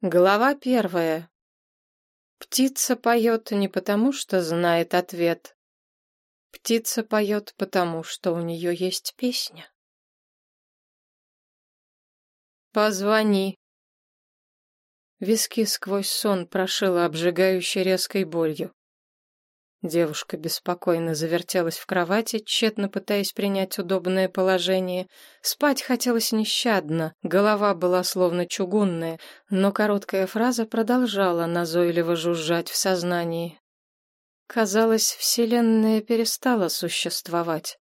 Глава первая. Птица поет не потому, что знает ответ. Птица поет потому, что у нее есть песня. Позвони. Виски сквозь сон прошила обжигающей резкой болью. Девушка беспокойно завертелась в кровати, тщетно пытаясь принять удобное положение. Спать хотелось нещадно, голова была словно чугунная, но короткая фраза продолжала назойливо жужжать в сознании. Казалось, Вселенная перестала существовать.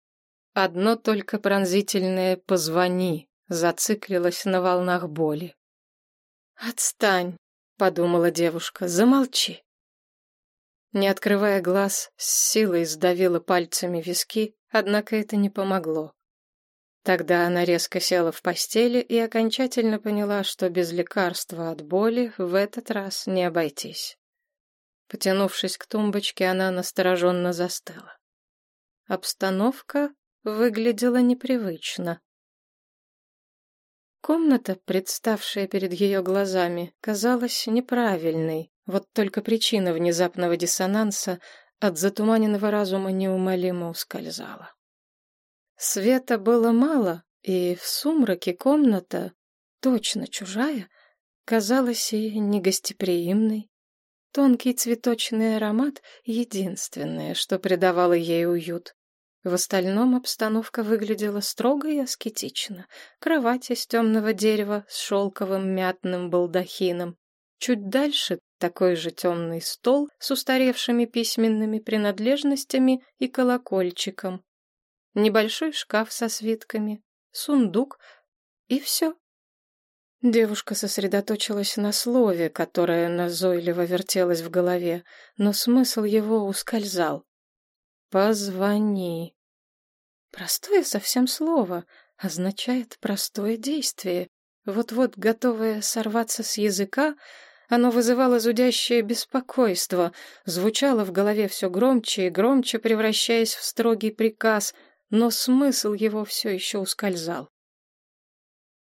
Одно только пронзительное «позвони» зациклилось на волнах боли. «Отстань», — подумала девушка, — «замолчи». Не открывая глаз, с силой сдавила пальцами виски, однако это не помогло. Тогда она резко села в постели и окончательно поняла, что без лекарства от боли в этот раз не обойтись. Потянувшись к тумбочке, она настороженно застыла. Обстановка выглядела непривычно. Комната, представшая перед ее глазами, казалась неправильной, вот только причина внезапного диссонанса от затуманенного разума неумолимо ускользала. Света было мало, и в сумраке комната, точно чужая, казалась и негостеприимной. Тонкий цветочный аромат — единственное, что придавало ей уют. В остальном обстановка выглядела строго и аскетично. Кровать из темного дерева с шелковым мятным балдахином. Чуть дальше такой же темный стол с устаревшими письменными принадлежностями и колокольчиком. Небольшой шкаф со свитками, сундук и все. Девушка сосредоточилась на слове, которое назойливо вертелось в голове, но смысл его ускользал. «Позвони». Простое совсем слово, означает простое действие. Вот-вот готовое сорваться с языка, оно вызывало зудящее беспокойство, звучало в голове все громче и громче, превращаясь в строгий приказ, но смысл его все еще ускользал.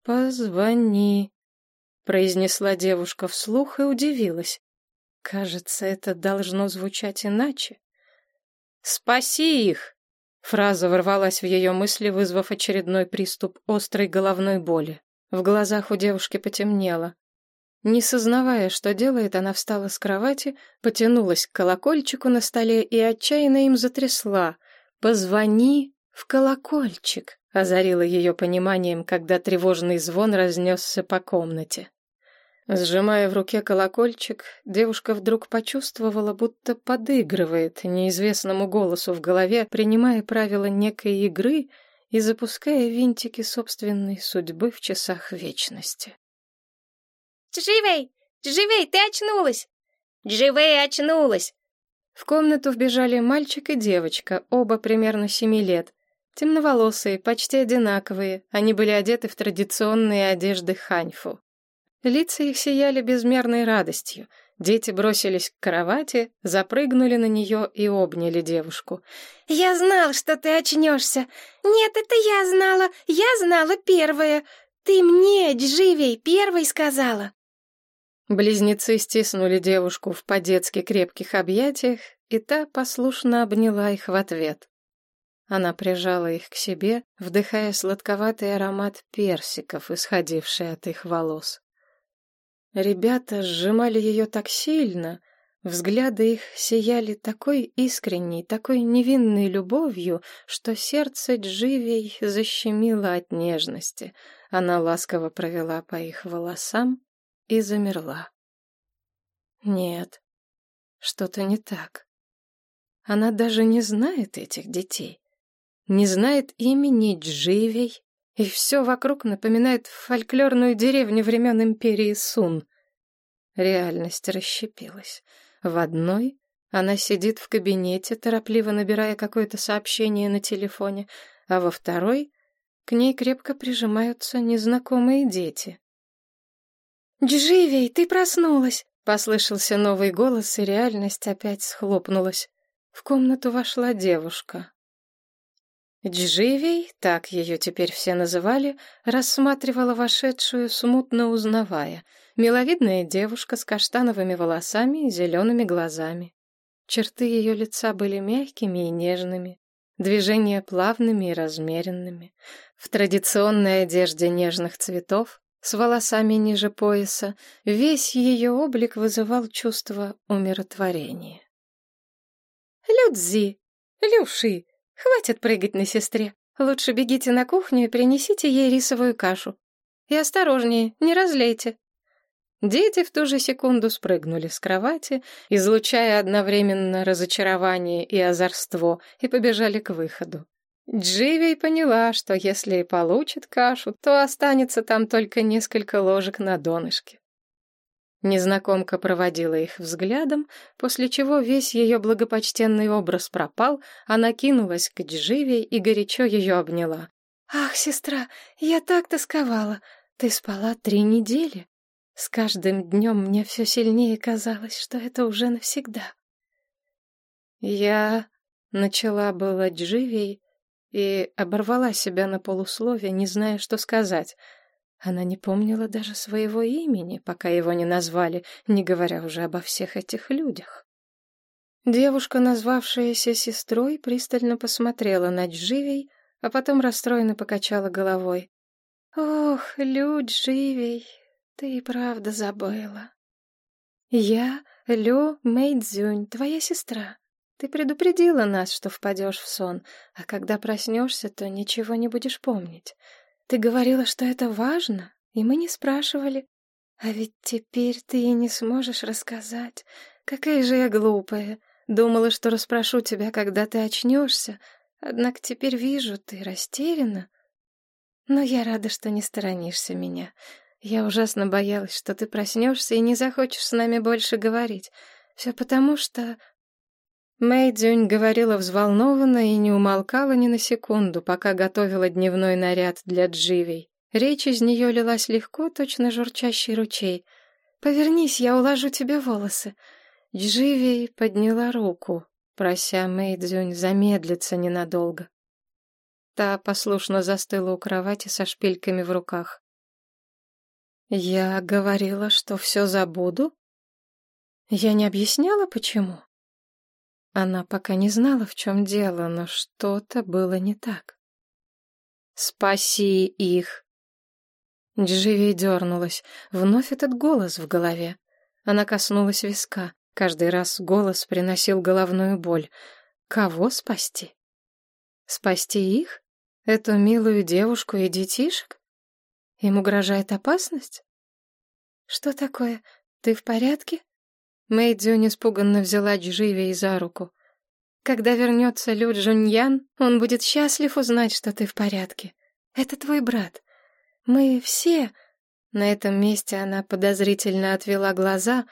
«Позвони», — произнесла девушка вслух и удивилась. Кажется, это должно звучать иначе. «Спаси их!» Фраза ворвалась в ее мысли, вызвав очередной приступ острой головной боли. В глазах у девушки потемнело. Не сознавая, что делает, она встала с кровати, потянулась к колокольчику на столе и отчаянно им затрясла. «Позвони в колокольчик!» — озарила ее пониманием, когда тревожный звон разнесся по комнате. Сжимая в руке колокольчик, девушка вдруг почувствовала, будто подыгрывает неизвестному голосу в голове, принимая правила некой игры и запуская винтики собственной судьбы в часах вечности. «Дживей! Дживей, ты очнулась!» «Дживей очнулась!» В комнату вбежали мальчик и девочка, оба примерно семи лет. Темноволосые, почти одинаковые, они были одеты в традиционные одежды ханьфу. Лица их сияли безмерной радостью. Дети бросились к кровати, запрыгнули на нее и обняли девушку. «Я знал, что ты очнешься! Нет, это я знала! Я знала первая! Ты мне, Дживей, первой сказала!» Близнецы стиснули девушку в по-детски крепких объятиях, и та послушно обняла их в ответ. Она прижала их к себе, вдыхая сладковатый аромат персиков, исходивший от их волос. Ребята сжимали ее так сильно, взгляды их сияли такой искренней, такой невинной любовью, что сердце Дживей защемило от нежности. Она ласково провела по их волосам и замерла. Нет, что-то не так. Она даже не знает этих детей, не знает имени Дживей, и все вокруг напоминает фольклорную деревню времен империи Сун. Реальность расщепилась. В одной она сидит в кабинете, торопливо набирая какое-то сообщение на телефоне, а во второй к ней крепко прижимаются незнакомые дети. «Дживей, ты проснулась!» — послышался новый голос, и реальность опять схлопнулась. В комнату вошла девушка. Дживей, так ее теперь все называли, рассматривала вошедшую, смутно узнавая. Миловидная девушка с каштановыми волосами и зелеными глазами. Черты ее лица были мягкими и нежными, движения плавными и размеренными. В традиционной одежде нежных цветов, с волосами ниже пояса, весь ее облик вызывал чувство умиротворения. «Людзи! Люши!» Хватит прыгать на сестре. Лучше бегите на кухню и принесите ей рисовую кашу. И осторожнее, не разлейте. Дети в ту же секунду спрыгнули с кровати, излучая одновременно разочарование и озорство, и побежали к выходу. Дживей поняла, что если и получит кашу, то останется там только несколько ложек на донышке. Незнакомка проводила их взглядом, после чего весь ее благопочтенный образ пропал, она кинулась к Дживе и горячо ее обняла. «Ах, сестра, я так тосковала! Ты спала три недели!» С каждым днем мне все сильнее казалось, что это уже навсегда. Я начала было Дживей и оборвала себя на полусловие, не зная, что сказать — она не помнила даже своего имени, пока его не назвали, не говоря уже обо всех этих людях. Девушка, назвавшаяся сестрой, пристально посмотрела на Дживей, а потом расстроенно покачала головой. «Ох, Лю Дживей, ты и правда забыла. Я Лю Мэйдзюнь, твоя сестра. Ты предупредила нас, что впадешь в сон, а когда проснешься, то ничего не будешь помнить. Ты говорила, что это важно, и мы не спрашивали. А ведь теперь ты и не сможешь рассказать. Какая же я глупая. Думала, что расспрошу тебя, когда ты очнешься. Однако теперь вижу, ты растеряна. Но я рада, что не сторонишься меня. Я ужасно боялась, что ты проснешься и не захочешь с нами больше говорить. Все потому, что Мэй Дзюнь говорила взволнованно и не умолкала ни на секунду, пока готовила дневной наряд для Дживей. Речь из нее лилась легко, точно журчащий ручей. «Повернись, я уложу тебе волосы». Дживей подняла руку, прося Мэй Дзюнь замедлиться ненадолго. Та послушно застыла у кровати со шпильками в руках. «Я говорила, что все забуду?» «Я не объясняла, почему?» Она пока не знала, в чем дело, но что-то было не так. «Спаси их!» Дживи дернулась. Вновь этот голос в голове. Она коснулась виска. Каждый раз голос приносил головную боль. Кого спасти? Спасти их? Эту милую девушку и детишек? Им угрожает опасность? Что такое? Ты в порядке? Мэйдзюнь испуганно взяла Дживи за руку. «Когда вернется Лю Джуньян, он будет счастлив узнать, что ты в порядке. Это твой брат. Мы все...» На этом месте она подозрительно отвела глаза.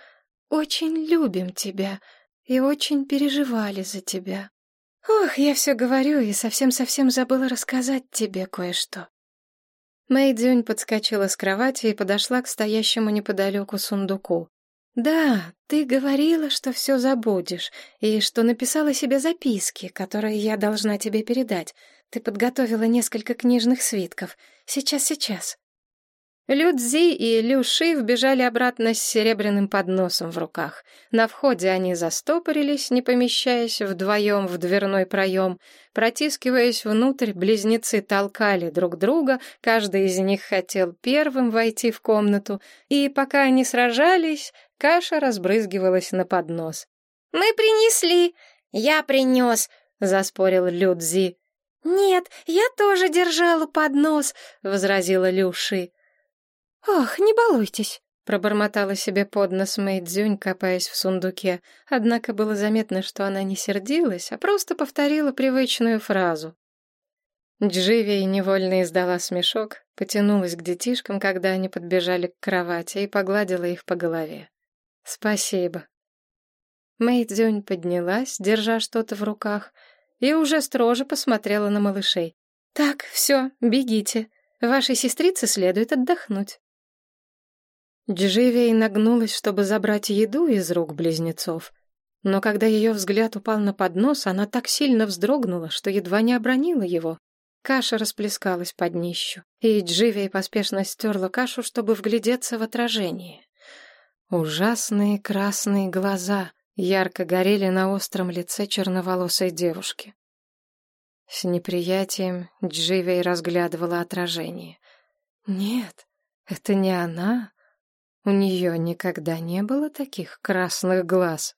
«Очень любим тебя и очень переживали за тебя. Ох, я все говорю и совсем-совсем забыла рассказать тебе кое-что». Мэйдзюнь подскочила с кровати и подошла к стоящему неподалеку сундуку. «Да, ты говорила, что все забудешь, и что написала себе записки, которые я должна тебе передать. Ты подготовила несколько книжных свитков. Сейчас, сейчас». Людзи и Люши вбежали обратно с серебряным подносом в руках. На входе они застопорились, не помещаясь вдвоем в дверной проем. Протискиваясь внутрь, близнецы толкали друг друга, каждый из них хотел первым войти в комнату, и пока они сражались, каша разбрызгивалась на поднос. «Мы принесли!» «Я принес!» — заспорил Людзи. «Нет, я тоже держала поднос!» — возразила Люши. «Ох, не балуйтесь!» — пробормотала себе под нос Мэйдзюнь, копаясь в сундуке. Однако было заметно, что она не сердилась, а просто повторила привычную фразу. Дживи невольно издала смешок, потянулась к детишкам, когда они подбежали к кровати, и погладила их по голове. «Спасибо». Мэйдзюнь поднялась, держа что-то в руках, и уже строже посмотрела на малышей. «Так, все, бегите. Вашей сестрице следует отдохнуть». Дживей нагнулась, чтобы забрать еду из рук близнецов. Но когда ее взгляд упал на поднос, она так сильно вздрогнула, что едва не обронила его. Каша расплескалась под днищу, и Дживей поспешно стерла кашу, чтобы вглядеться в отражение. Ужасные красные глаза ярко горели на остром лице черноволосой девушки. С неприятием Дживей разглядывала отражение. Нет, это не она. У нее никогда не было таких красных глаз.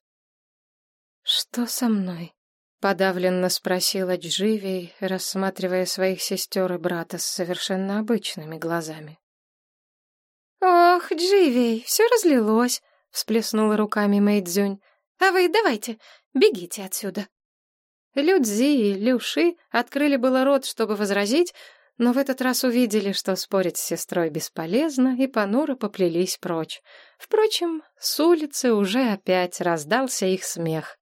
«Что со мной?» — подавленно спросила Дживей, рассматривая своих сестер и брата с совершенно обычными глазами. «Ох, Дживей, все разлилось!» — всплеснула руками Мэйдзюнь. «А вы давайте, бегите отсюда!» Людзи и Люши открыли было рот, чтобы возразить, но в этот раз увидели, что спорить с сестрой бесполезно, и понуро поплелись прочь. Впрочем, с улицы уже опять раздался их смех.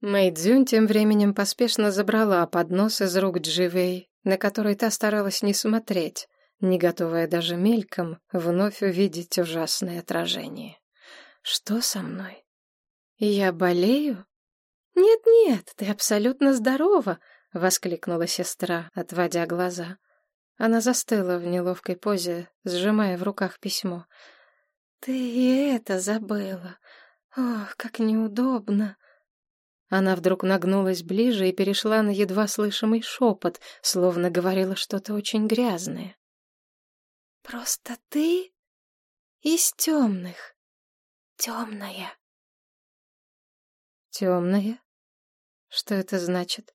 Мэйдзюнь тем временем поспешно забрала поднос из рук Дживей, на который та старалась не смотреть, не готовая даже мельком вновь увидеть ужасное отражение. «Что со мной? Я болею?» «Нет-нет, ты абсолютно здорова!» — воскликнула сестра, отводя глаза. Она застыла в неловкой позе, сжимая в руках письмо. «Ты и это забыла. Ох, как неудобно!» Она вдруг нагнулась ближе и перешла на едва слышимый шепот, словно говорила что-то очень грязное. «Просто ты из темных. Темная». «Темная? Что это значит?»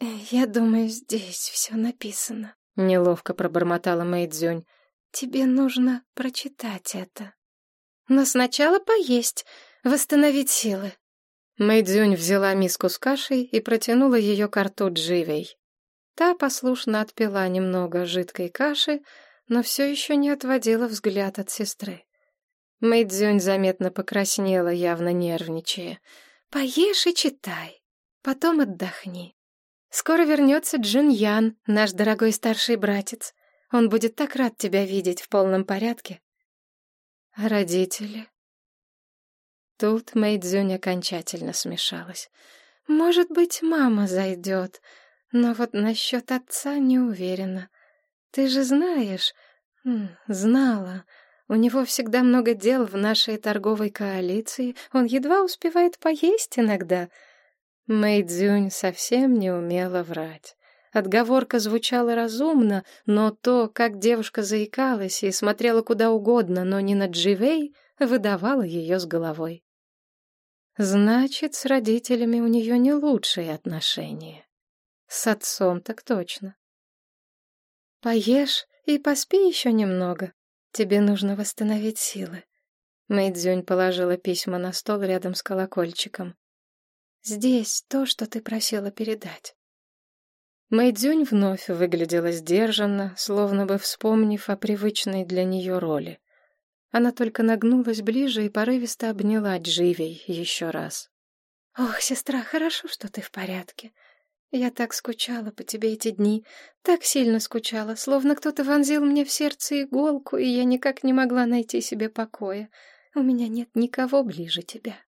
Э, «Я думаю, здесь все написано», — неловко пробормотала Мэйдзюнь. «Тебе нужно прочитать это. Но сначала поесть, восстановить силы». Мэйдзюнь взяла миску с кашей и протянула ее к рту Дживей. Та послушно отпила немного жидкой каши, но все еще не отводила взгляд от сестры. Мэйдзюнь заметно покраснела, явно нервничая. «Поешь и читай, потом отдохни. Скоро вернется Джин Ян, наш дорогой старший братец. Он будет так рад тебя видеть в полном порядке. Родители? Тут Мэйдзюнь окончательно смешалась. Может быть, мама зайдет, но вот насчет отца не уверена. Ты же знаешь, знала, у него всегда много дел в нашей торговой коалиции, он едва успевает поесть иногда — Мэйдзюнь совсем не умела врать. Отговорка звучала разумно, но то, как девушка заикалась и смотрела куда угодно, но не на Дживей, выдавало ее с головой. Значит, с родителями у нее не лучшие отношения. С отцом так точно. Поешь и поспи еще немного. Тебе нужно восстановить силы. Мэйдзюнь положила письма на стол рядом с колокольчиком. Здесь то, что ты просила передать. Мэйдзюнь вновь выглядела сдержанно, словно бы вспомнив о привычной для нее роли. Она только нагнулась ближе и порывисто обняла Дживей еще раз. «Ох, сестра, хорошо, что ты в порядке. Я так скучала по тебе эти дни, так сильно скучала, словно кто-то вонзил мне в сердце иголку, и я никак не могла найти себе покоя. У меня нет никого ближе тебя».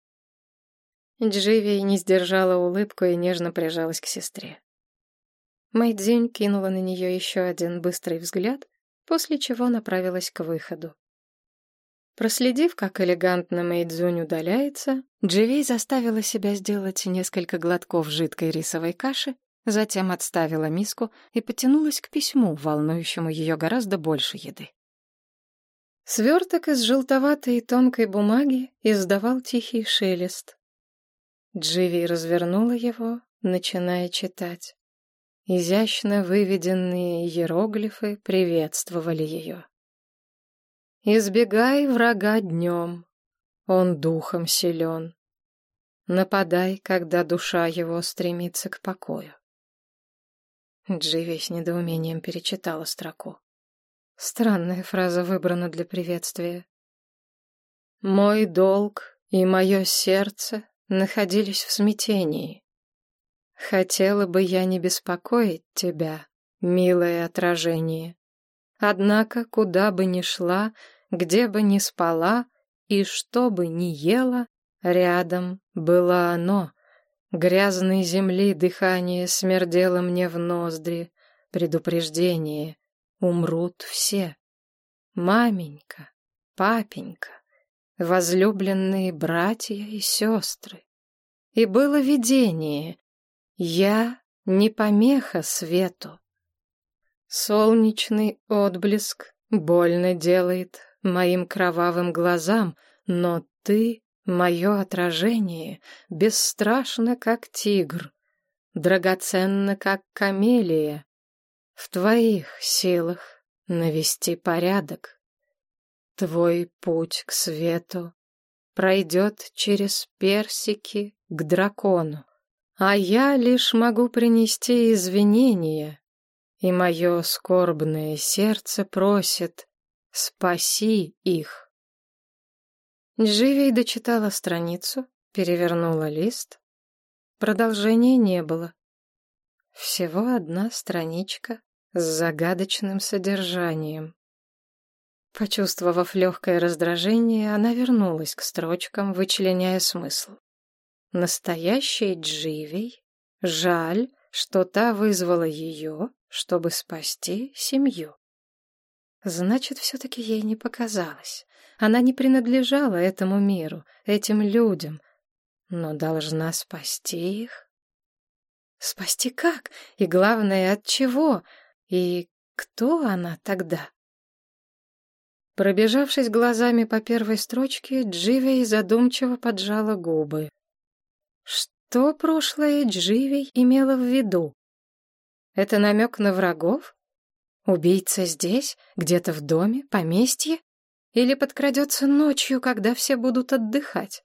Дживи не сдержала улыбку и нежно прижалась к сестре. Мэйдзинь кинула на нее еще один быстрый взгляд, после чего направилась к выходу. Проследив, как элегантно Мэйдзунь удаляется, Дживей заставила себя сделать несколько глотков жидкой рисовой каши, затем отставила миску и потянулась к письму, волнующему ее гораздо больше еды. Сверток из желтоватой и тонкой бумаги издавал тихий шелест, Дживи развернула его, начиная читать. Изящно выведенные иероглифы приветствовали ее. «Избегай врага днем, он духом силен. Нападай, когда душа его стремится к покою». Дживи с недоумением перечитала строку. Странная фраза выбрана для приветствия. «Мой долг и мое сердце находились в смятении. Хотела бы я не беспокоить тебя, милое отражение. Однако, куда бы ни шла, где бы ни спала и что бы ни ела, рядом было оно, Грязной земли дыхание смердело мне в ноздри. Предупреждение. Умрут все. Маменька, папенька, возлюбленные братья и сестры. И было видение. Я не помеха свету. Солнечный отблеск больно делает моим кровавым глазам, но ты, мое отражение, бесстрашно, как тигр, драгоценно, как камелия. В твоих силах навести порядок. Твой путь к свету пройдет через персики к дракону, а я лишь могу принести извинения, и мое скорбное сердце просит «Спаси их!» Дживей дочитала страницу, перевернула лист. Продолжения не было. Всего одна страничка с загадочным содержанием. Почувствовав легкое раздражение, она вернулась к строчкам, вычленяя смысл. Настоящий Дживей, жаль, что та вызвала ее, чтобы спасти семью. Значит, все-таки ей не показалось. Она не принадлежала этому миру, этим людям, но должна спасти их. Спасти как? И главное, от чего? И кто она тогда? Пробежавшись глазами по первой строчке, Дживей задумчиво поджала губы. Что прошлое Дживей имела в виду? Это намек на врагов? Убийца здесь, где-то в доме, поместье? Или подкрадется ночью, когда все будут отдыхать?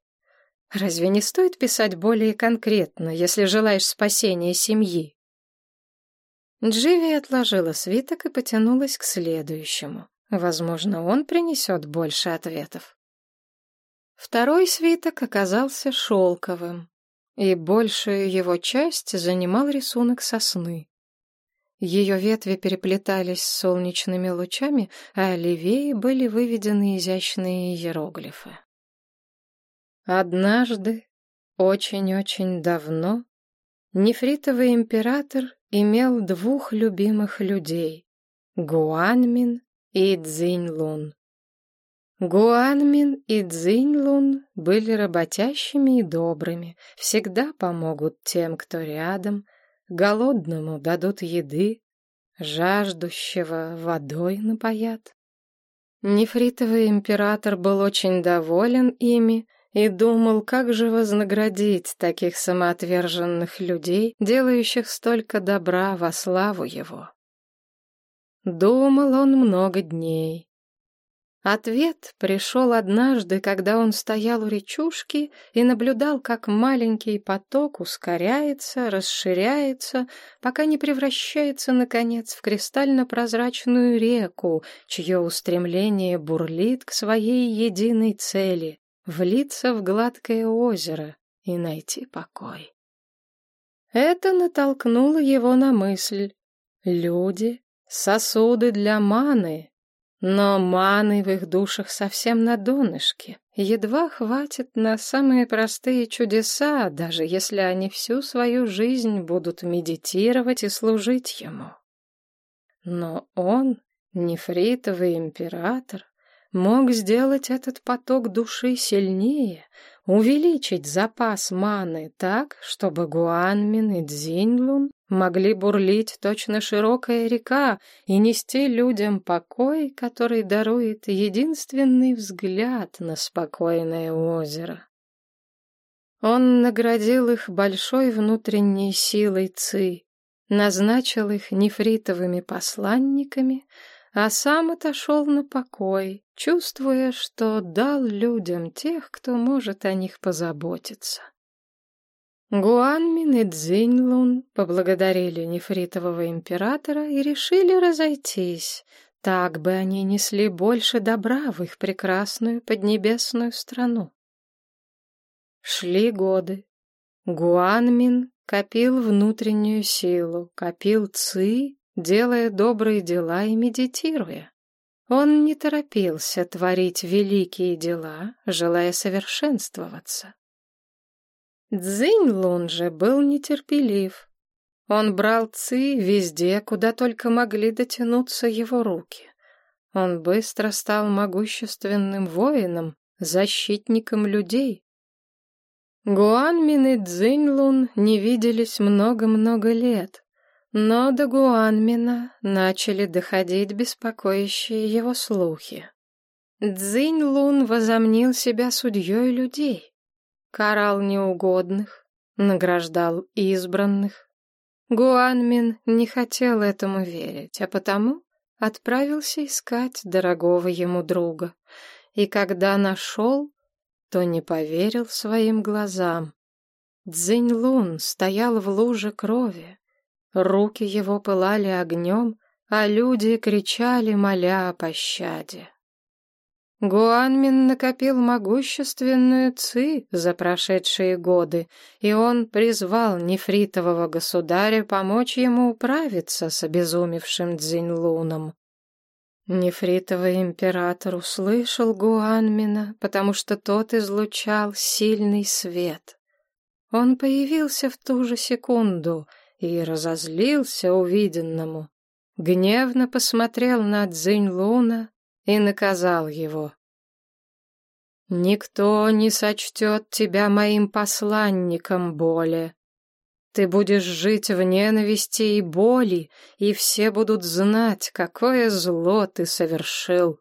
Разве не стоит писать более конкретно, если желаешь спасения семьи? Дживи отложила свиток и потянулась к следующему. Возможно, он принесет больше ответов. Второй свиток оказался шелковым, и большую его часть занимал рисунок сосны. Ее ветви переплетались с солнечными лучами, а левее были выведены изящные иероглифы. Однажды, очень-очень давно, нефритовый император имел двух любимых людей — Гуанмин и Цзиньлун. Гуанмин и Цзиньлун были работящими и добрыми, всегда помогут тем, кто рядом, голодному дадут еды, жаждущего водой напоят. Нефритовый император был очень доволен ими и думал, как же вознаградить таких самоотверженных людей, делающих столько добра во славу его. Думал он много дней. Ответ пришел однажды, когда он стоял у речушки и наблюдал, как маленький поток ускоряется, расширяется, пока не превращается, наконец, в кристально-прозрачную реку, чье устремление бурлит к своей единой цели — влиться в гладкое озеро и найти покой. Это натолкнуло его на мысль. Люди — сосуды для маны, но маны в их душах совсем на донышке. Едва хватит на самые простые чудеса, даже если они всю свою жизнь будут медитировать и служить ему. Но он, нефритовый император, мог сделать этот поток души сильнее, увеличить запас маны так, чтобы Гуанмин и Цзиньлун могли бурлить точно широкая река и нести людям покой, который дарует единственный взгляд на спокойное озеро. Он наградил их большой внутренней силой Ци, назначил их нефритовыми посланниками, а сам отошел на покой, чувствуя, что дал людям тех, кто может о них позаботиться. Гуанмин и Цзиньлун поблагодарили нефритового императора и решили разойтись, так бы они несли больше добра в их прекрасную поднебесную страну. Шли годы. Гуанмин копил внутреннюю силу, копил ци делая добрые дела и медитируя. Он не торопился творить великие дела, желая совершенствоваться. Цзинь-Лун же был нетерпелив. Он брал Ци везде, куда только могли дотянуться его руки. Он быстро стал могущественным воином, защитником людей. Гуанмин и Цзиньлун не виделись много-много лет, но до Гуанмина начали доходить беспокоящие его слухи. Цзиньлун возомнил себя судьей людей, карал неугодных, награждал избранных. Гуанмин не хотел этому верить, а потому отправился искать дорогого ему друга. И когда нашел, то не поверил своим глазам. Цзинь-Лун стоял в луже крови. Руки его пылали огнем, а люди кричали, моля о пощаде. Гуанмин накопил могущественную ци за прошедшие годы, и он призвал нефритового государя помочь ему управиться с обезумевшим Цзиньлуном. Нефритовый император услышал Гуанмина, потому что тот излучал сильный свет. Он появился в ту же секунду и разозлился увиденному. Гневно посмотрел на Цзиньлуна и наказал его. «Никто не сочтет тебя моим посланником, Боли. Ты будешь жить в ненависти и боли, и все будут знать, какое зло ты совершил».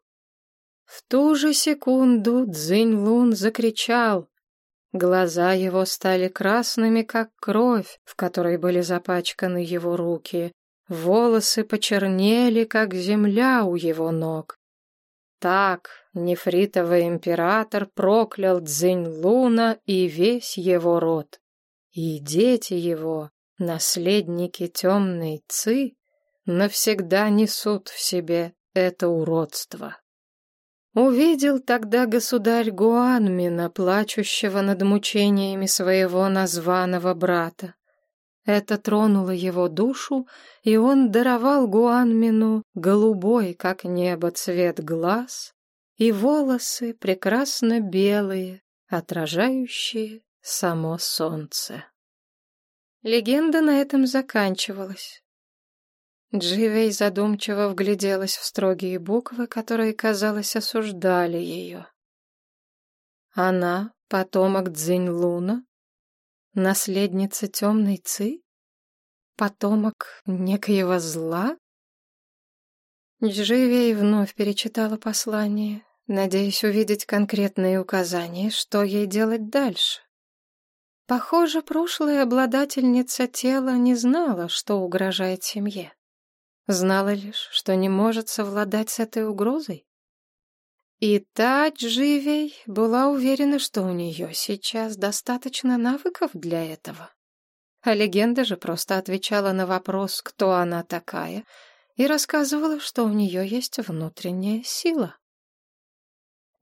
В ту же секунду Цзинь-Лун закричал. Глаза его стали красными, как кровь, в которой были запачканы его руки. Волосы почернели, как земля у его ног. Так нефритовый император проклял Цзинь-Луна и весь его род. И дети его, наследники темной Ци, навсегда несут в себе это уродство. Увидел тогда государь Гуанмина, плачущего над мучениями своего названного брата. Это тронуло его душу, и он даровал Гуанмину голубой, как небо, цвет глаз и волосы прекрасно белые, отражающие само солнце. Легенда на этом заканчивалась. Дживей задумчиво вгляделась в строгие буквы, которые, казалось, осуждали ее. Она — потомок Цзинь-Луна, Наследница темной Ци? Потомок некоего зла? Дживей вновь перечитала послание, надеясь увидеть конкретные указания, что ей делать дальше. Похоже, прошлая обладательница тела не знала, что угрожает семье. Знала лишь, что не может совладать с этой угрозой. И та Дживей была уверена, что у нее сейчас достаточно навыков для этого. А легенда же просто отвечала на вопрос, кто она такая, и рассказывала, что у нее есть внутренняя сила.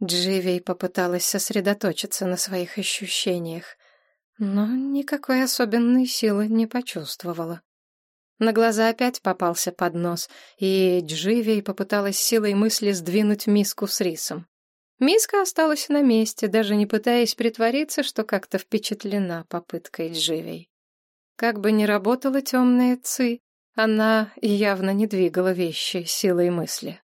Дживей попыталась сосредоточиться на своих ощущениях, но никакой особенной силы не почувствовала. На глаза опять попался поднос, и Дживей попыталась силой мысли сдвинуть миску с рисом. Миска осталась на месте, даже не пытаясь притвориться, что как-то впечатлена попыткой Дживей. Как бы ни работала темная Ци, она явно не двигала вещи силой мысли.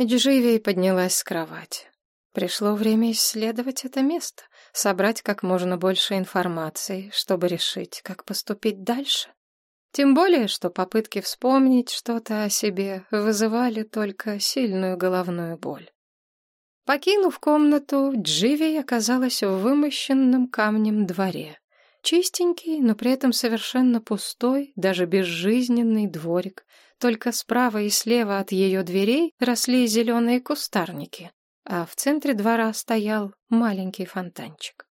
Дживей поднялась с кровати. Пришло время исследовать это место, собрать как можно больше информации, чтобы решить, как поступить дальше. Тем более, что попытки вспомнить что-то о себе вызывали только сильную головную боль. Покинув комнату, Дживи оказалась в вымощенном камнем дворе. Чистенький, но при этом совершенно пустой, даже безжизненный дворик. Только справа и слева от ее дверей росли зеленые кустарники, а в центре двора стоял маленький фонтанчик.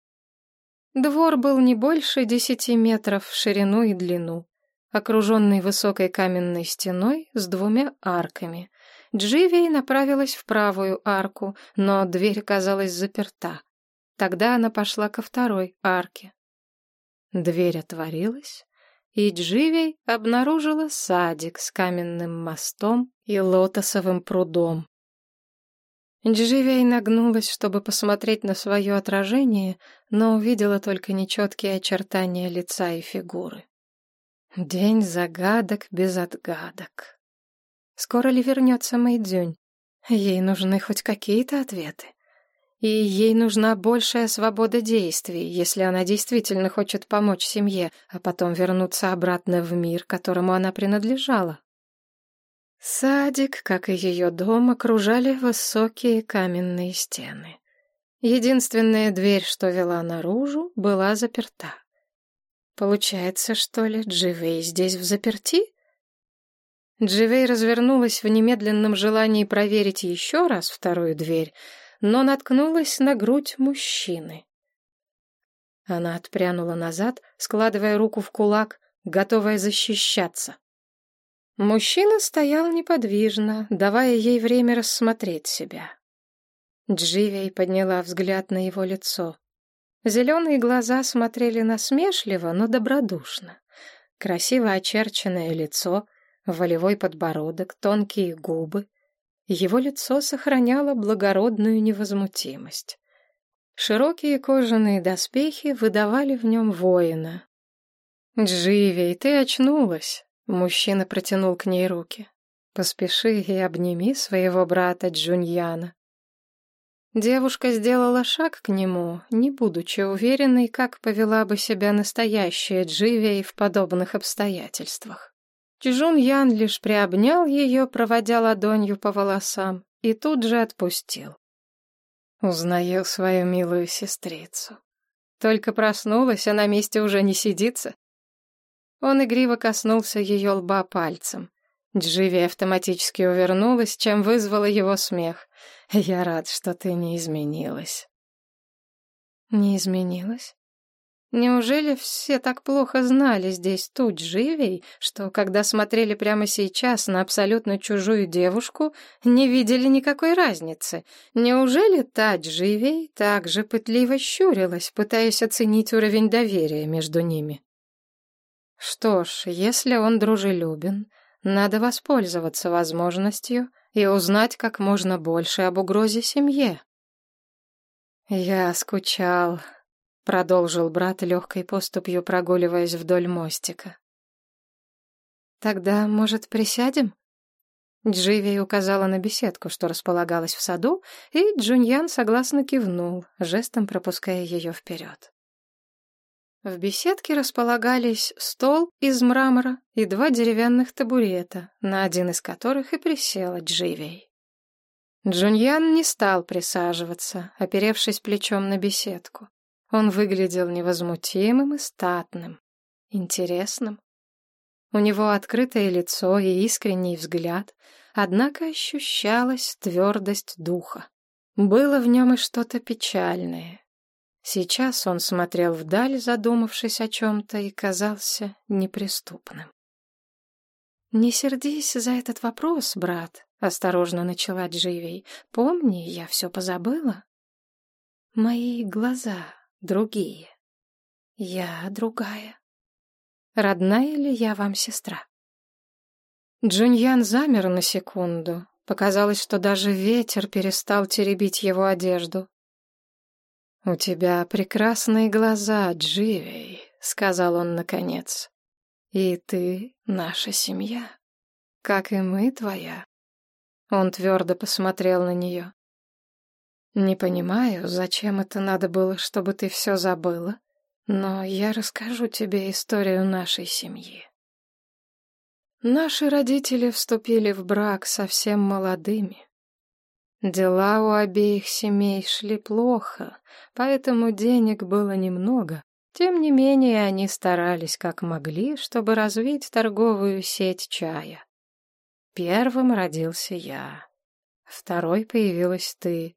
Двор был не больше десяти метров в ширину и длину окруженный высокой каменной стеной с двумя арками. Дживей направилась в правую арку, но дверь оказалась заперта. Тогда она пошла ко второй арке. Дверь отворилась, и Дживей обнаружила садик с каменным мостом и лотосовым прудом. Дживей нагнулась, чтобы посмотреть на свое отражение, но увидела только нечеткие очертания лица и фигуры. День загадок без отгадок. Скоро ли вернется Мэйдзюнь? Ей нужны хоть какие-то ответы. И ей нужна большая свобода действий, если она действительно хочет помочь семье, а потом вернуться обратно в мир, которому она принадлежала. Садик, как и ее дом, окружали высокие каменные стены. Единственная дверь, что вела наружу, была заперта. Получается, что ли, Дживей здесь в заперти? Дживей развернулась в немедленном желании проверить еще раз вторую дверь, но наткнулась на грудь мужчины. Она отпрянула назад, складывая руку в кулак, готовая защищаться. Мужчина стоял неподвижно, давая ей время рассмотреть себя. Дживей подняла взгляд на его лицо. Зеленые глаза смотрели насмешливо, но добродушно. Красиво очерченное лицо, волевой подбородок, тонкие губы. Его лицо сохраняло благородную невозмутимость. Широкие кожаные доспехи выдавали в нем воина. «Дживей, ты очнулась!» Мужчина протянул к ней руки. «Поспеши и обними своего брата Джуньяна». Девушка сделала шаг к нему, не будучи уверенной, как повела бы себя настоящая Дживей в подобных обстоятельствах. Чжун Ян лишь приобнял ее, проводя ладонью по волосам, и тут же отпустил. Узнаю свою милую сестрицу. Только проснулась, а на месте уже не сидится. Он игриво коснулся ее лба пальцем. Дживи автоматически увернулась, чем вызвала его смех. «Я рад, что ты не изменилась». «Не изменилась?» Неужели все так плохо знали здесь ту Дживей, что, когда смотрели прямо сейчас на абсолютно чужую девушку, не видели никакой разницы? Неужели та Дживей так же пытливо щурилась, пытаясь оценить уровень доверия между ними? Что ж, если он дружелюбен, надо воспользоваться возможностью и узнать как можно больше об угрозе семье. «Я скучал», — продолжил брат легкой поступью, прогуливаясь вдоль мостика. «Тогда, может, присядем?» Дживей указала на беседку, что располагалась в саду, и Джуньян согласно кивнул, жестом пропуская ее вперед. В беседке располагались стол из мрамора и два деревянных табурета, на один из которых и присела Дживей. Джуньян не стал присаживаться, оперевшись плечом на беседку. Он выглядел невозмутимым и статным, интересным. У него открытое лицо и искренний взгляд, однако ощущалась твердость духа. Было в нем и что-то печальное, Сейчас он смотрел вдаль, задумавшись о чем-то, и казался неприступным. «Не сердись за этот вопрос, брат», — осторожно начала Дживей. «Помни, я все позабыла. Мои глаза другие. Я другая. Родная ли я вам сестра?» Джуньян замер на секунду. Показалось, что даже ветер перестал теребить его одежду. «У тебя прекрасные глаза, Дживей», — сказал он наконец. «И ты наша семья, как и мы твоя». Он твердо посмотрел на нее. «Не понимаю, зачем это надо было, чтобы ты все забыла, но я расскажу тебе историю нашей семьи». Наши родители вступили в брак совсем молодыми. Дела у обеих семей шли плохо, поэтому денег было немного. Тем не менее, они старались как могли, чтобы развить торговую сеть чая. Первым родился я. Второй появилась ты.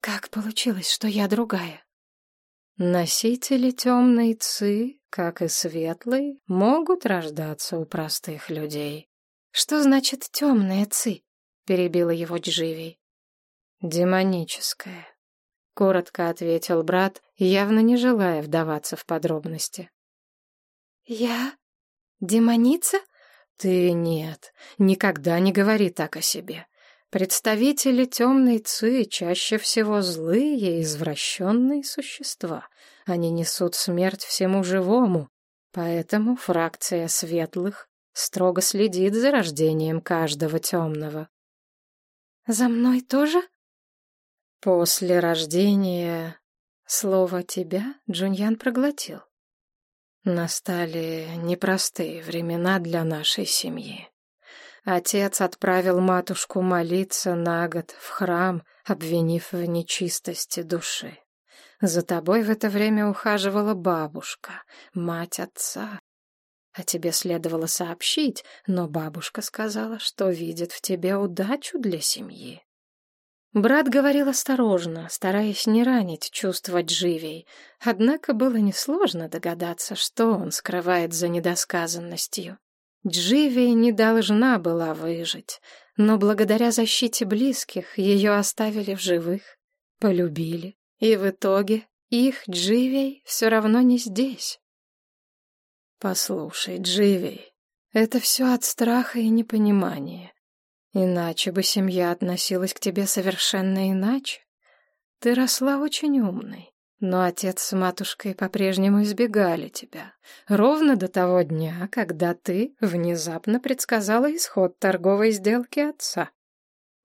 Как получилось, что я другая? Носители темной ци, как и светлой, могут рождаться у простых людей. Что значит темная ци? Перебила его Дживи. Демоническое, коротко ответил брат, явно не желая вдаваться в подробности. Я демоница? Ты нет, никогда не говори так о себе. Представители темной ци чаще всего злые и извращенные существа. Они несут смерть всему живому, поэтому фракция светлых строго следит за рождением каждого темного. «За мной тоже?» После рождения слово «тебя» Джуньян проглотил. Настали непростые времена для нашей семьи. Отец отправил матушку молиться на год в храм, обвинив в нечистости души. За тобой в это время ухаживала бабушка, мать отца. А тебе следовало сообщить, но бабушка сказала, что видит в тебе удачу для семьи. Брат говорил осторожно, стараясь не ранить чувства Дживей, однако было несложно догадаться, что он скрывает за недосказанностью. Дживи не должна была выжить, но благодаря защите близких ее оставили в живых, полюбили, и в итоге их Дживей все равно не здесь. Послушай, Дживей, это все от страха и непонимания. Иначе бы семья относилась к тебе совершенно иначе. Ты росла очень умной. Но отец с матушкой по-прежнему избегали тебя, ровно до того дня, когда ты внезапно предсказала исход торговой сделки отца.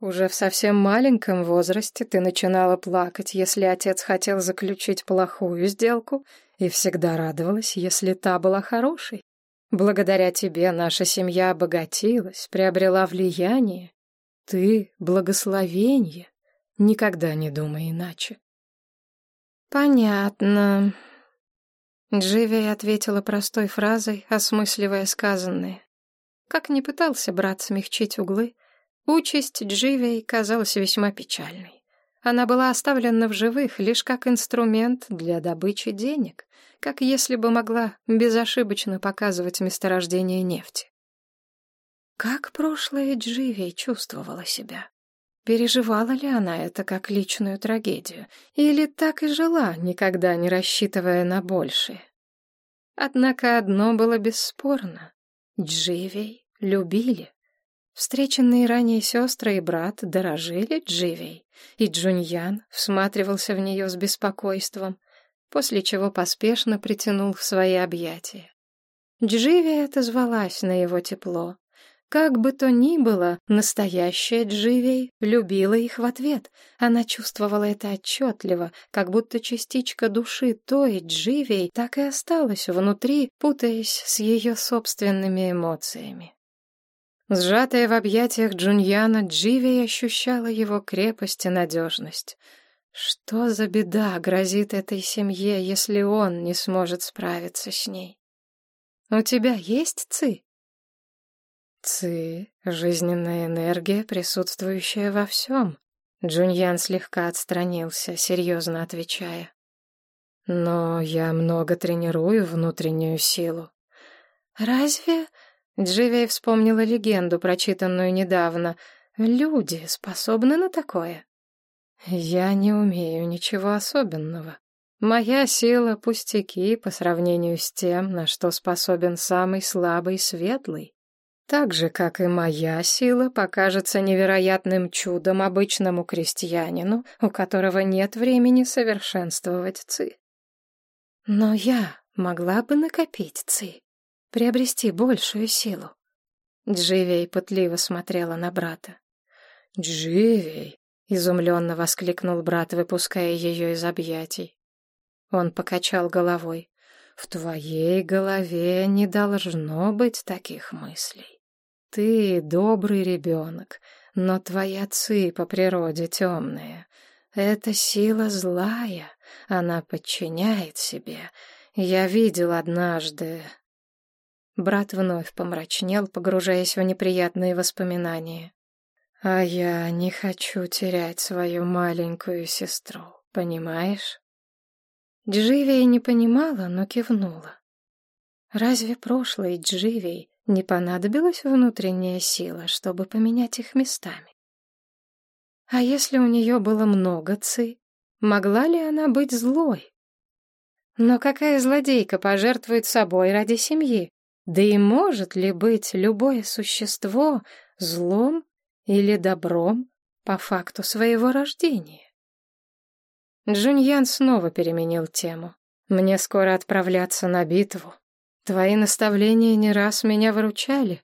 Уже в совсем маленьком возрасте ты начинала плакать, если отец хотел заключить плохую сделку, и всегда радовалась, если та была хорошей. Благодаря тебе наша семья обогатилась, приобрела влияние. Ты — благословение. Никогда не думай иначе. «Понятно». Дживей ответила простой фразой, осмысливая сказанное. Как ни пытался брат смягчить углы, участь Дживей казалась весьма печальной. Она была оставлена в живых лишь как инструмент для добычи денег, как если бы могла безошибочно показывать месторождение нефти. Как прошлое Дживей чувствовала себя? Переживала ли она это как личную трагедию? Или так и жила, никогда не рассчитывая на большее? Однако одно было бесспорно. Дживей любили. Встреченные ранее сестры и брат дорожили Дживей, и Джуньян всматривался в нее с беспокойством, после чего поспешно притянул в свои объятия. Дживей отозвалась на его тепло, как бы то ни было, настоящая Дживей любила их в ответ. Она чувствовала это отчетливо, как будто частичка души той Дживей так и осталась внутри, путаясь с ее собственными эмоциями. Сжатая в объятиях Джуньяна, Дживей ощущала его крепость и надежность. Что за беда грозит этой семье, если он не сможет справиться с ней? «У тебя есть ци?» Ци — жизненная энергия, присутствующая во всем. Джуньян слегка отстранился, серьезно отвечая. Но я много тренирую внутреннюю силу. Разве... Дживей вспомнила легенду, прочитанную недавно. Люди способны на такое? Я не умею ничего особенного. Моя сила — пустяки по сравнению с тем, на что способен самый слабый светлый. Так же, как и моя сила, покажется невероятным чудом обычному крестьянину, у которого нет времени совершенствовать ци. Но я могла бы накопить ци, приобрести большую силу. Дживей пытливо смотрела на брата. «Дживей!» — изумленно воскликнул брат, выпуская ее из объятий. Он покачал головой. «В твоей голове не должно быть таких мыслей. Ты добрый ребенок, но твои отцы по природе темные. Это сила злая, она подчиняет себе. Я видел однажды... Брат вновь помрачнел, погружаясь в неприятные воспоминания. А я не хочу терять свою маленькую сестру, понимаешь? Дживей не понимала, но кивнула. Разве прошлое Дживей не понадобилась внутренняя сила, чтобы поменять их местами. А если у нее было много ци, могла ли она быть злой? Но какая злодейка пожертвует собой ради семьи? Да и может ли быть любое существо злом или добром по факту своего рождения. Джуньян снова переменил тему. «Мне скоро отправляться на битву. Твои наставления не раз меня выручали.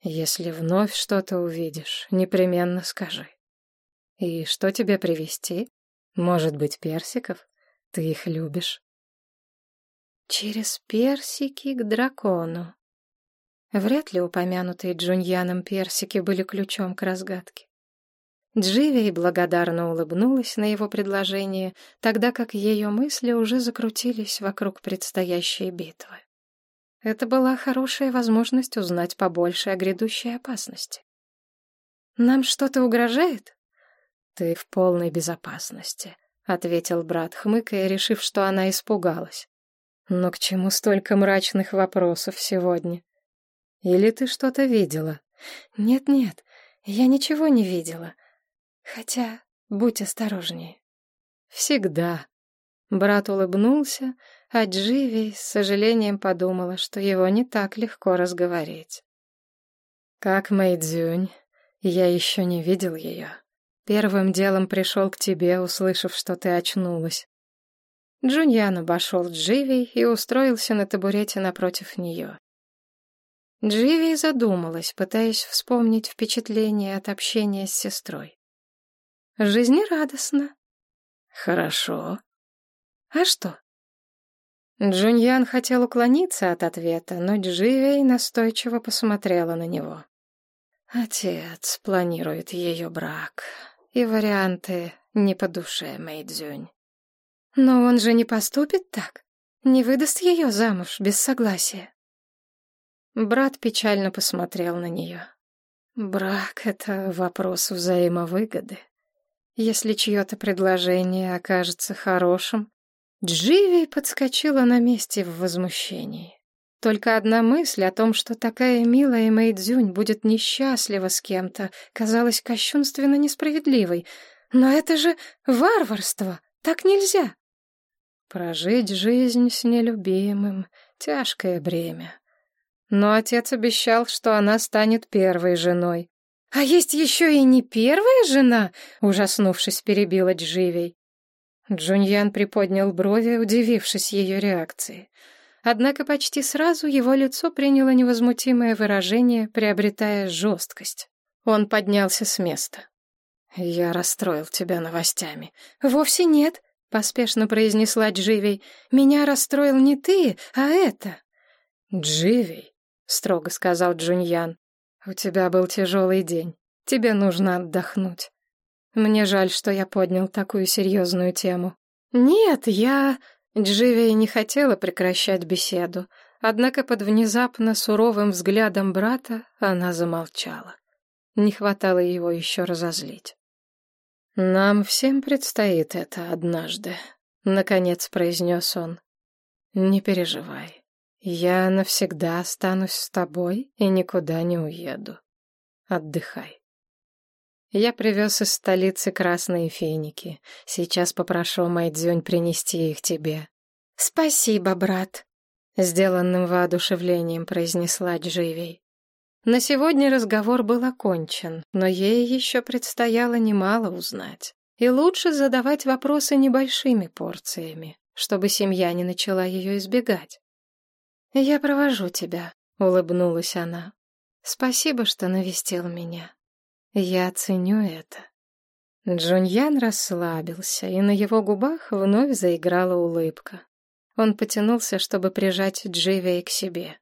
Если вновь что-то увидишь, непременно скажи. И что тебе привезти? Может быть, персиков? Ты их любишь?» Через персики к дракону. Вряд ли упомянутые Джуньяном персики были ключом к разгадке. Дживей благодарно улыбнулась на его предложение, тогда как ее мысли уже закрутились вокруг предстоящей битвы. Это была хорошая возможность узнать побольше о грядущей опасности. «Нам что-то угрожает?» «Ты в полной безопасности», — ответил брат, хмыкая, решив, что она испугалась. «Но к чему столько мрачных вопросов сегодня? Или ты что-то видела?» «Нет-нет, я ничего не видела. Хотя, будь осторожнее. Всегда. Брат улыбнулся, а Дживи с сожалением подумала, что его не так легко разговорить. «Как Мэйдзюнь? Я еще не видел ее. Первым делом пришел к тебе, услышав, что ты очнулась». Джуньян обошел Дживи и устроился на табурете напротив нее. Дживи задумалась, пытаясь вспомнить впечатление от общения с сестрой. Жизнерадостно. Хорошо. А что? Джуньян хотел уклониться от ответа, но Дживей настойчиво посмотрела на него. Отец планирует ее брак, и варианты не по душе Мэйдзюнь. Но он же не поступит так, не выдаст ее замуж без согласия. Брат печально посмотрел на нее. Брак — это вопрос взаимовыгоды. Если чье-то предложение окажется хорошим... Дживи подскочила на месте в возмущении. Только одна мысль о том, что такая милая Мэйдзюнь будет несчастлива с кем-то, казалась кощунственно несправедливой. Но это же варварство! Так нельзя! Прожить жизнь с нелюбимым — тяжкое бремя. Но отец обещал, что она станет первой женой. «А есть еще и не первая жена?» — ужаснувшись, перебила Дживей. Джуньян приподнял брови, удивившись ее реакции. Однако почти сразу его лицо приняло невозмутимое выражение, приобретая жесткость. Он поднялся с места. «Я расстроил тебя новостями». «Вовсе нет», — поспешно произнесла Дживей. «Меня расстроил не ты, а это». «Дживей», — строго сказал Джуньян. «У тебя был тяжелый день. Тебе нужно отдохнуть. Мне жаль, что я поднял такую серьезную тему». «Нет, я...» Дживия не хотела прекращать беседу, однако под внезапно суровым взглядом брата она замолчала. Не хватало его еще разозлить. «Нам всем предстоит это однажды», — наконец произнес он. «Не переживай. Я навсегда останусь с тобой и никуда не уеду. Отдыхай. Я привез из столицы красные финики. Сейчас попрошу Майдзюнь принести их тебе. Спасибо, брат, сделанным воодушевлением произнесла Дживей. На сегодня разговор был окончен, но ей еще предстояло немало узнать. И лучше задавать вопросы небольшими порциями, чтобы семья не начала ее избегать. «Я провожу тебя», — улыбнулась она. «Спасибо, что навестил меня. Я ценю это». Джуньян расслабился, и на его губах вновь заиграла улыбка. Он потянулся, чтобы прижать Дживей к себе.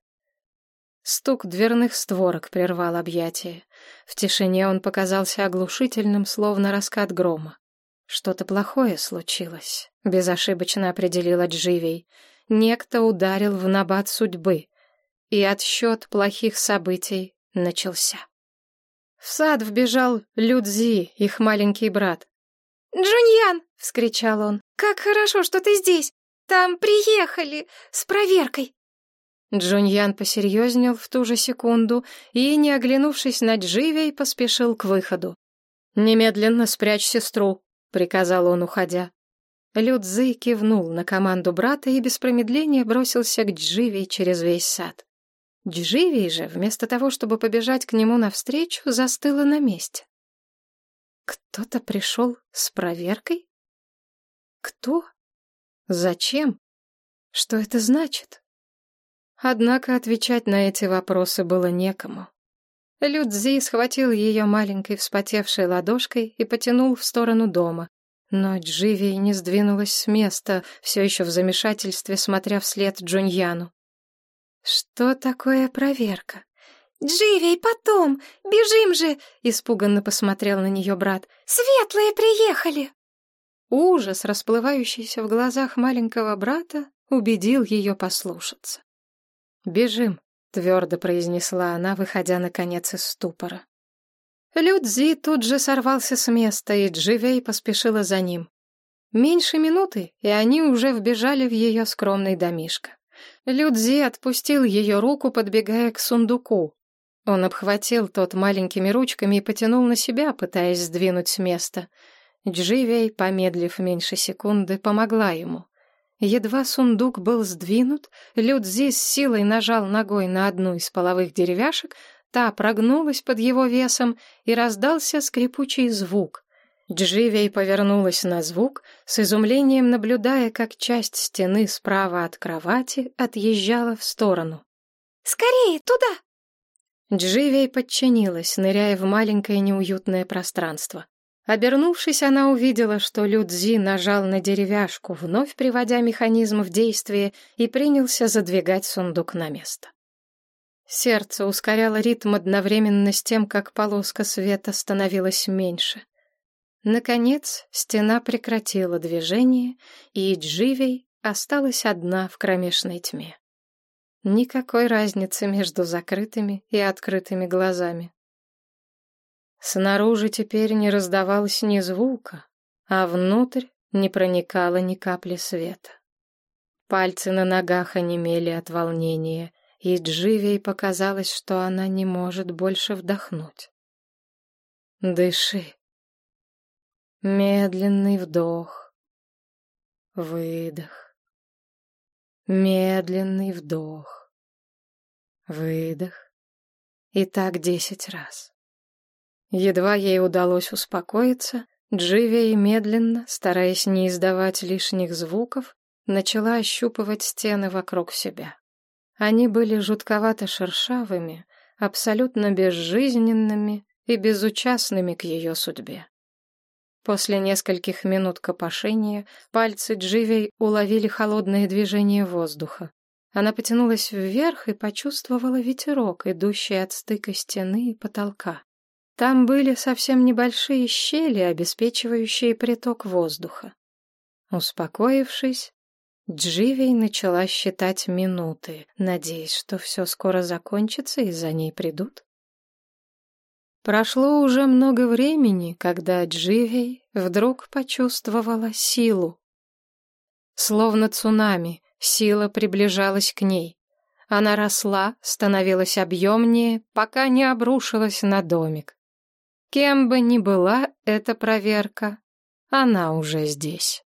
Стук дверных створок прервал объятие. В тишине он показался оглушительным, словно раскат грома. Что-то плохое случилось, безошибочно определила Дживей. Некто ударил в набат судьбы, и отсчет плохих событий начался. В сад вбежал Людзи, их маленький брат. «Джуньян!» — вскричал он. «Как хорошо, что ты здесь! Там приехали с проверкой!» Джуньян посерьезнел в ту же секунду и, не оглянувшись на Дживей, поспешил к выходу. «Немедленно спрячь сестру», — приказал он, уходя. Людзы кивнул на команду брата и без промедления бросился к Дживи через весь сад. Дживи же, вместо того, чтобы побежать к нему навстречу, застыла на месте. Кто-то пришел с проверкой? Кто? Зачем? Что это значит? Однако отвечать на эти вопросы было некому. Людзи схватил ее маленькой вспотевшей ладошкой и потянул в сторону дома. Но Дживи не сдвинулась с места, все еще в замешательстве, смотря вслед Джуньяну. «Что такое проверка?» «Дживей, потом! Бежим же!» — испуганно посмотрел на нее брат. «Светлые приехали!» Ужас, расплывающийся в глазах маленького брата, убедил ее послушаться. «Бежим», — твердо произнесла она, выходя, наконец, из ступора. Людзи тут же сорвался с места, и Дживей поспешила за ним. Меньше минуты, и они уже вбежали в ее скромный домишко. Людзи отпустил ее руку, подбегая к сундуку. Он обхватил тот маленькими ручками и потянул на себя, пытаясь сдвинуть с места. Дживей, помедлив меньше секунды, помогла ему. Едва сундук был сдвинут, Людзи с силой нажал ногой на одну из половых деревяшек, та прогнулась под его весом, и раздался скрипучий звук. Дживей повернулась на звук, с изумлением наблюдая, как часть стены справа от кровати отъезжала в сторону. «Скорее, туда!» Дживей подчинилась, ныряя в маленькое неуютное пространство. Обернувшись, она увидела, что Людзи нажал на деревяшку, вновь приводя механизм в действие, и принялся задвигать сундук на место. Сердце ускоряло ритм одновременно с тем, как полоска света становилась меньше. Наконец, стена прекратила движение, и Дживей осталась одна в кромешной тьме. Никакой разницы между закрытыми и открытыми глазами. Снаружи теперь не раздавалось ни звука, а внутрь не проникало ни капли света. Пальцы на ногах онемели от волнения, и Дживей показалось, что она не может больше вдохнуть. Дыши. Медленный вдох. Выдох. Медленный вдох. Выдох. И так десять раз. Едва ей удалось успокоиться, Дживей медленно, стараясь не издавать лишних звуков, начала ощупывать стены вокруг себя. Они были жутковато шершавыми, абсолютно безжизненными и безучастными к ее судьбе. После нескольких минут копошения пальцы Дживей уловили холодное движение воздуха. Она потянулась вверх и почувствовала ветерок, идущий от стыка стены и потолка. Там были совсем небольшие щели, обеспечивающие приток воздуха. Успокоившись, Дживей начала считать минуты, надеясь, что все скоро закончится и за ней придут. Прошло уже много времени, когда Дживей вдруг почувствовала силу. Словно цунами, сила приближалась к ней. Она росла, становилась объемнее, пока не обрушилась на домик. Кем бы ни была эта проверка, она уже здесь.